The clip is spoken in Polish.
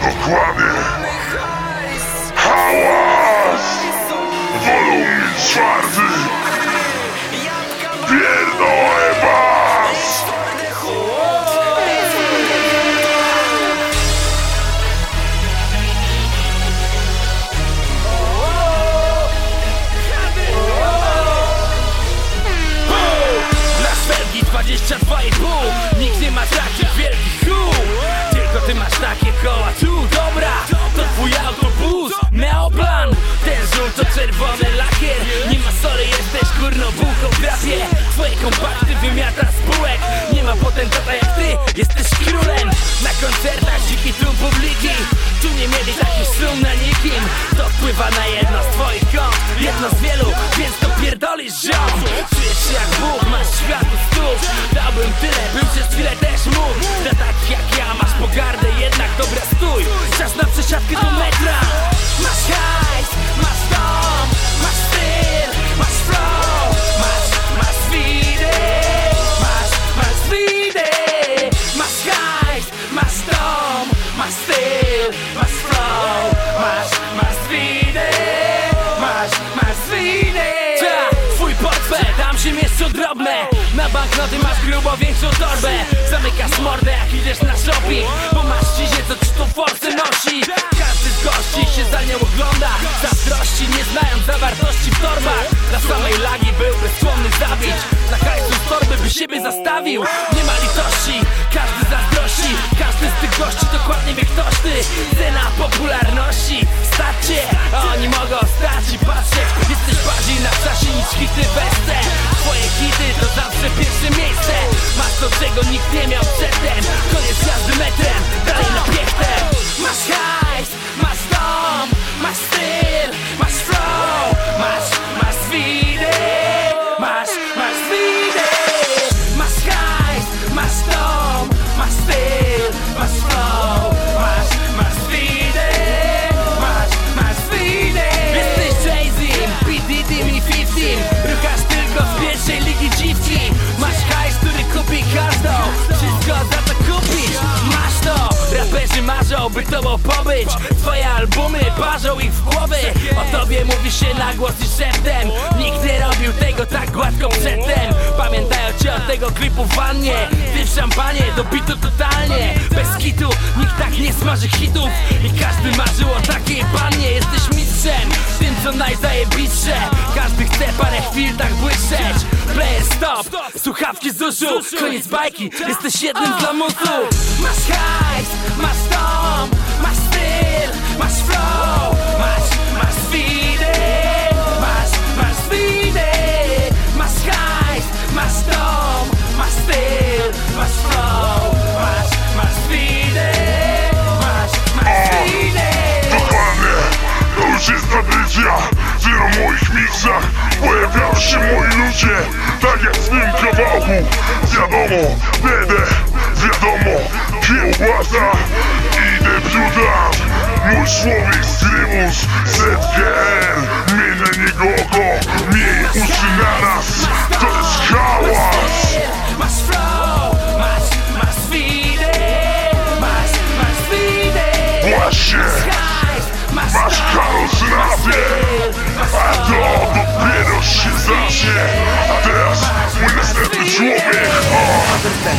Dokładnie Hałas! Wolumin czwarty koncertach dziki tłum publiki. Tu nie mieli takich sum na nikim. To wpływa na jedno z twoich kont Jedno z wielu, więc to pierdolisz ziom. Czujesz się jak Bóg, się mieszczą drobne. Na banknoty masz grubo większą torbę. Zamykasz mordę jak idziesz na shopping Bo masz cizie, co ci tu forsy nosi. Każdy z gości się za nią ogląda. Zazdrości, nie znając zawartości w torbach. Dla samej lagi byłby skłonny zabić. Na hajsu z torby by siebie zastawił. Nie ma litości, każdy zazdrości. Każdy z tych gości dokładnie wie ktoś ty. Cena popularności Stacie, a oni mogą stać i patrzeć. Jesteś bardziej na czasie niż hity weste Twoje hity to zawsze pierwsze miejsce. Masz to czego nikt nie miał przedtem. Koniec jazdy metrem, dalej na piechtem. Masz hajs, masz dom, Raperzy marzą, by tobą pobyć. Twoje albumy parzą ich w głowy. O tobie mówi się na głos i szeptem. Nikt nie robił tego tak gładko przedtem tego klipu w wannie. Ty w szampanie, do bitu totalnie. Bez kitu, nikt tak nie smaży hitów I każdy marzył o takiej pannie. Jesteś mistrzem, tym co najzajebitsze Każdy chce parę chwil tak błyszczeć. Player stop, słuchawki z uszu. Koniec bajki, jesteś jednym z lamusu. Masz hajs, masz dom, masz styl, masz flow Masz, tradycja Że na moich miksach Pojawiają się moi ludzie. Tak jak w tym kawałku. Wiadomo, będę Wiadomo, kiełbasa I debiutant Mój człowiek z Trymus ZGR yeah.